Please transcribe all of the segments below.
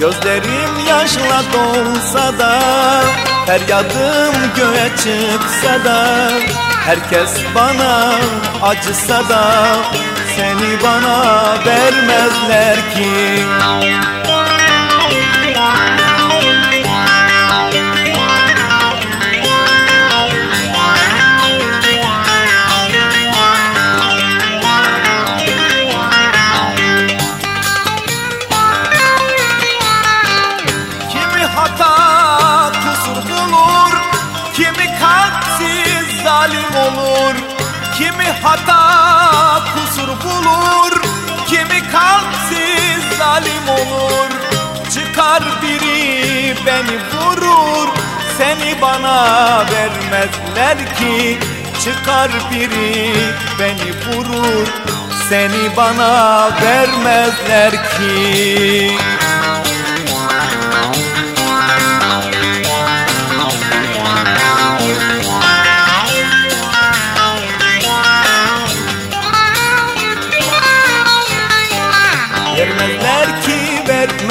Gözlerim yaşla dolsa da Feryadım göğe çıksa da Herkes bana acısa da Seni bana vermezler ki zalim olur. Kimi hata kusur bulur. Kimi kalpsiz zalim olur. Çıkar biri beni vurur. Seni bana vermezler ki. Çıkar biri beni vurur. Seni bana vermezler ki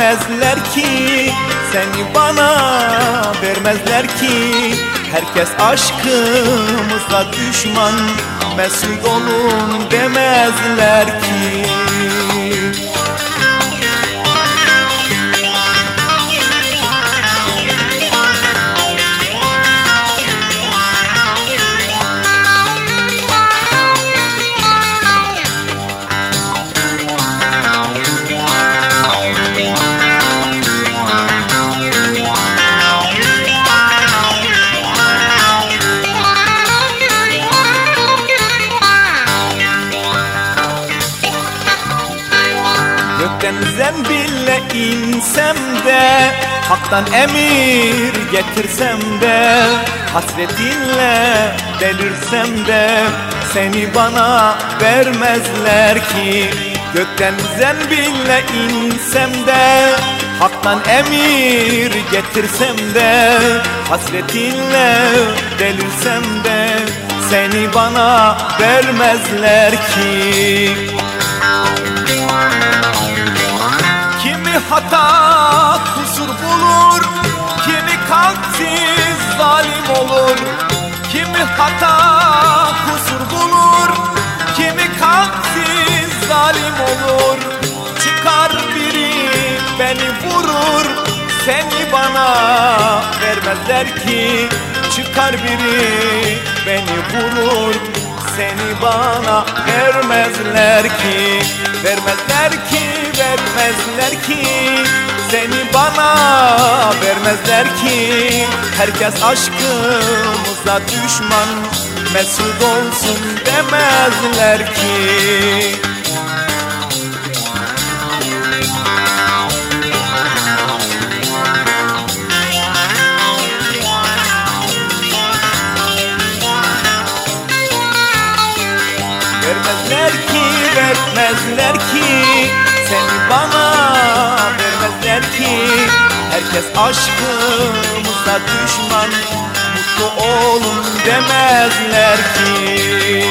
vermezler ki Seni bana vermezler ki. Herkes aşkımıza düşman Mesut olun demezler ki Gökten zembille insem de Haktan emir getirsem de Hasretinle delirsem de Seni bana vermezler ki. Gökten zembille insem de Haktan emir getirsem de Hasretinle delirsem de Seni bana vermezler ki zalim olur. Kimi hata kusur bulur. Kimi kalpsiz zalim olur. Çıkar biri beni vurur. Seni bana vermezler ki. Çıkar biri beni vurur. Seni bana vermezler ki. Vermezler ki, vermezler ki Seni bana vermezler ki. Herkes aşkımıza düşman Mesut olsun demezler ki. Vermezler ki, vermezler ki Seni bana vermezler ki. Herkes aşkımıza düşman Mutlu olun demezler ki